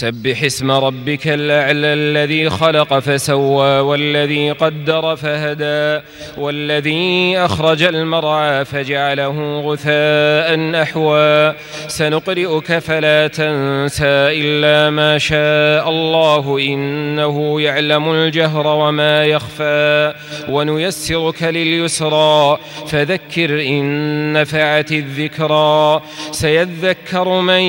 سبح اسم ربك الأعلى الذي خلق فسوى والذي قدر فهدى والذي أخرج المرعى فجعله غثاء أحوى سنقرئك فلا تنسى إلا ما شاء الله إنه يعلم الجهر وما يخفى ونيسرك لليسرى فذكر إن نفعت الذكرى سيذكر من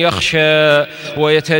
يخشى ويتجنب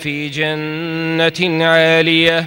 في جنة عالية